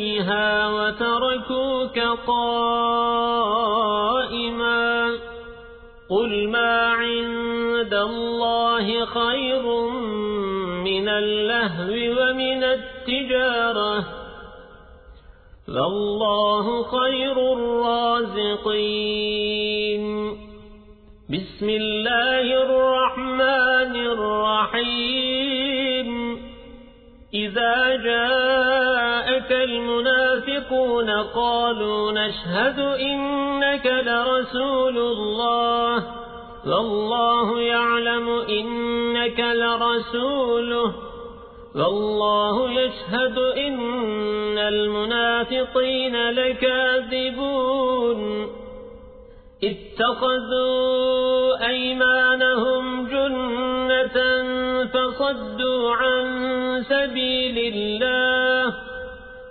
إليها وتركوك قائما قل ما عند الله خير من اللهو ومن التجارة فالله خير الرازقين. بسم الله الرحمن الرحيم. إذا المنافقون قالوا نشهد إنك لرسول الله والله يعلم إنك لرسوله والله يشهد إن المنافقين لكاذبون اتخذوا أيمانهم جنة فصدوا عن سبيل الله